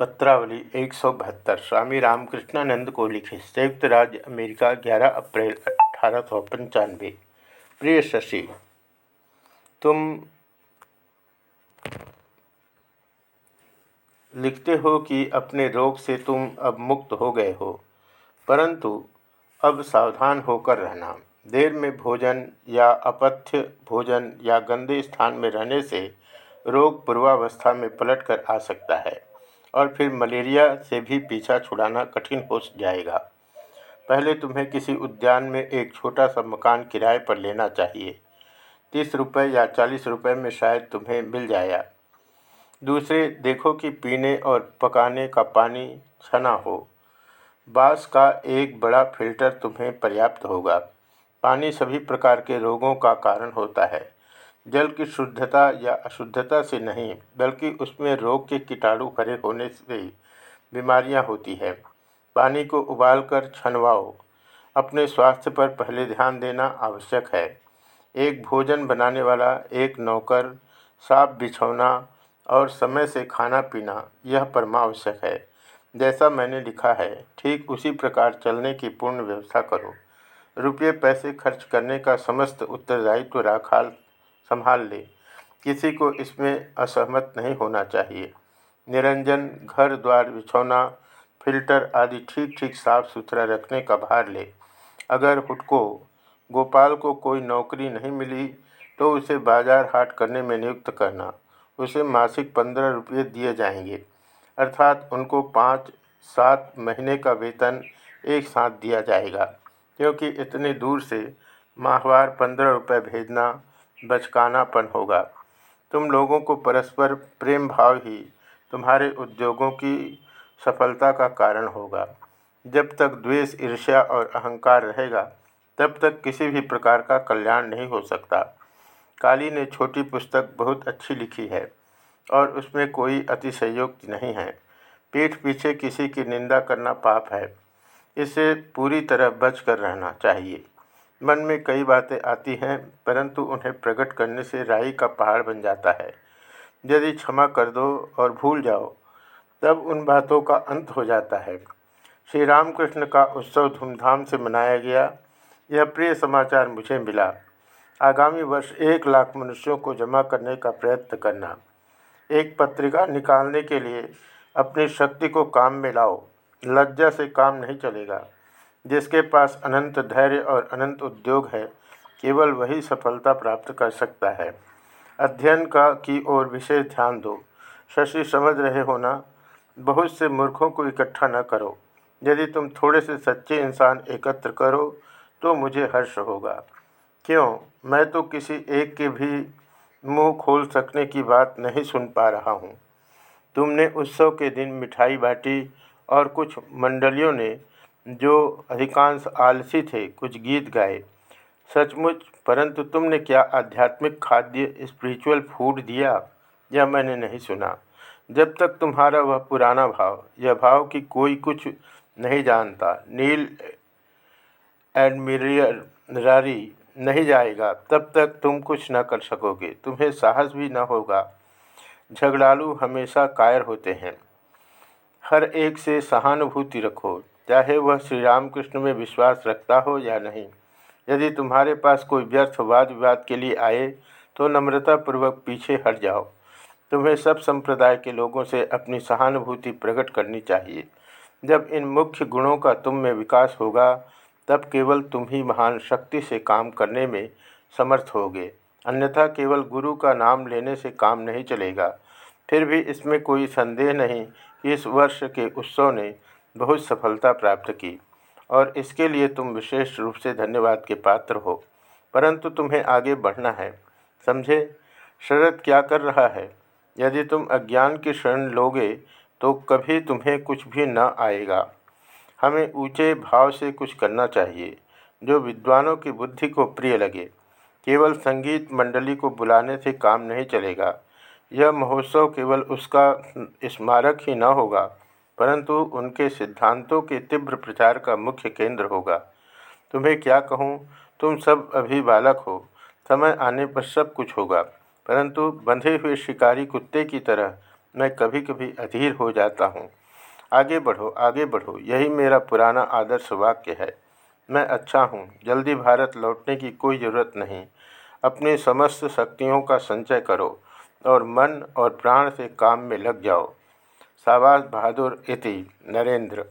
पत्रावली एक सौ बहत्तर, स्वामी रामकृष्णानंद को लिखे संयुक्त राज्य अमेरिका 11 अप्रैल अठारह सौ पंचानवे। प्रिय शशि, तुम लिखते हो कि अपने रोग से तुम अब मुक्त हो गए हो, परंतु अब सावधान होकर रहना। देर में भोजन या अपथ्य भोजन या गंदे स्थान में रहने से रोग पूर्वावस्था में पलट कर आ सकता है। और फिर मलेरिया से भी पीछा छुड़ाना कठिन हो जाएगा। पहले तुम्हें किसी उद्यान में एक छोटा सा मकान किराए पर लेना चाहिए। तीस रुपये या चालीस रुपये में शायद तुम्हें मिल जाएगा दूसरे, देखो कि पीने और पकाने का पानी छना हो। बाँस का एक बड़ा फ़िल्टर तुम्हें पर्याप्त होगा। पानी सभी प्रकार के रोगों का कारण होता है। जल की शुद्धता या अशुद्धता से नहीं, बल्कि उसमें रोग के कीटाणु भरे होने से बीमारियाँ होती है। पानी को उबालकर छनवाओ। अपने स्वास्थ्य पर पहले ध्यान देना आवश्यक है। एक भोजन बनाने वाला, एक नौकर, साफ़ बिछौना और समय से खाना पीना, यह परमावश्यक है। जैसा मैंने लिखा है, ठीक उसी प्रकार चलने की पूर्ण व्यवस्था करो। रुपये पैसे खर्च करने का समस्त उत्तरदायित्व राखाल संभाल ले। किसी को इसमें असहमत नहीं होना चाहिए। निरंजन, घर द्वार बिछौना, फ़िल्टर आदि ठीक ठीक साफ़ सुथरा रखने का भार ले। अगर हुटको, गोपाल को कोई नौकरी नहीं मिली तो उसे बाज़ार हाट करने में नियुक्त करना। उसे मासिक पंद्रह रुपये दिए जाएँगे। अर्थात उनको पाँच, सात महीने का वेतन एक साथ दिया जाएगा। क्योंकि इतने दूर से माहवार पंद्रह रुपये भेजना बचकानापन होगा। तुम लोगों को परस्पर प्रेम भाव ही तुम्हारे उद्योगों की सफलता का कारण होगा। जब तक द्वेष, ईर्ष्या और अहंकार रहेगा, तब तक किसी भी प्रकार का कल्याण नहीं हो सकता। काली ने छोटी पुस्तक बहुत अच्छी लिखी है और उसमें कोई अतिशयोक्ति नहीं है। पीठ पीछे किसी की निंदा करना पाप है। इससे पूरी तरह बच कर रहना चाहिए। मन में कई बातें आती हैं, परंतु उन्हें प्रकट करने से राई का पहाड़ बन जाता है। यदि क्षमा कर दो और भूल जाओ, तब उन बातों का अंत हो जाता है। श्री रामकृष्ण का उत्सव धूमधाम से मनाया गया। यह प्रिय समाचार मुझे मिला। आगामी वर्ष एक लाख मनुष्यों को जमा करने का प्रयत्न करना। एक पत्रिका निकालने के लिए अपनी शक्ति को काम में लाओ। लज्जा से काम नहीं चलेगा। जिसके पास अनंत धैर्य और अनंत उद्योग है, केवल वही सफलता प्राप्त कर सकता है। अध्ययन का की ओर विशेष ध्यान दो। शशि, समझ रहे होना बहुत से मूर्खों को इकट्ठा न करो। यदि तुम थोड़े से सच्चे इंसान एकत्र करो तो मुझे हर्ष होगा। क्यों? मैं तो किसी एक के भी मुँह खोल सकने की बात नहीं सुन पा रहा हूँ। तुमने उत्सव के दिन मिठाई बाटी और कुछ मंडलियों ने जो अधिकांश आलसी थे, कुछ गीत गाए। सचमुच, परंतु तुमने क्या आध्यात्मिक खाद्य स्पिरिचुअल फ़ूड दिया, यह मैंने नहीं सुना। जब तक तुम्हारा वह पुराना भाव, यह भाव कि कोई कुछ नहीं जानता, नील एडमिररी नहीं जाएगा, तब तक तुम कुछ न कर सकोगे, तुम्हें साहस भी न होगा। झगड़ालू हमेशा कायर होते हैं। हर एक से सहानुभूति रखो। चाहे वह श्री रामकृष्ण में विश्वास रखता हो या नहीं। यदि तुम्हारे पास कोई व्यर्थ वाद विवाद के लिए आए तो नम्रतापूर्वक पीछे हट जाओ। तुम्हें सब संप्रदाय के लोगों से अपनी सहानुभूति प्रकट करनी चाहिए। जब इन मुख्य गुणों का तुम में विकास होगा, तब केवल तुम ही महान शक्ति से काम करने में समर्थ होगे। अन्यथा केवल गुरु का नाम लेने से काम नहीं चलेगा। फिर भी इसमें कोई संदेह नहीं कि इस वर्ष के उत्सव ने बहुत सफलता प्राप्त की और इसके लिए तुम विशेष रूप से धन्यवाद के पात्र हो। परंतु तुम्हें आगे बढ़ना है। समझे? शरद क्या कर रहा है? यदि तुम अज्ञान की शरण लोगे तो कभी तुम्हें कुछ भी न आएगा। हमें ऊँचे भाव से कुछ करना चाहिए, जो विद्वानों की बुद्धि को प्रिय लगे। केवल संगीत मंडली को बुलाने से काम नहीं चलेगा। यह महोत्सव केवल उसका स्मारक ही न होगा। परंतु उनके सिद्धांतों के तीव्र प्रचार का मुख्य केंद्र होगा। तुम्हें क्या कहूँ? तुम सब अभी बालक हो। समय आने पर सब कुछ होगा। परंतु बंधे हुए शिकारी कुत्ते की तरह मैं कभी कभी अधीर हो जाता हूँ। आगे बढ़ो आगे बढ़ो। यही मेरा पुराना आदर्श वाक्य है। मैं अच्छा हूँ। जल्दी भारत लौटने की कोई ज़रूरत नहीं। अपनी समस्त शक्तियों का संचय करो और मन और प्राण से काम में लग जाओ। शाबाश बहादुर इति नरेंद्र।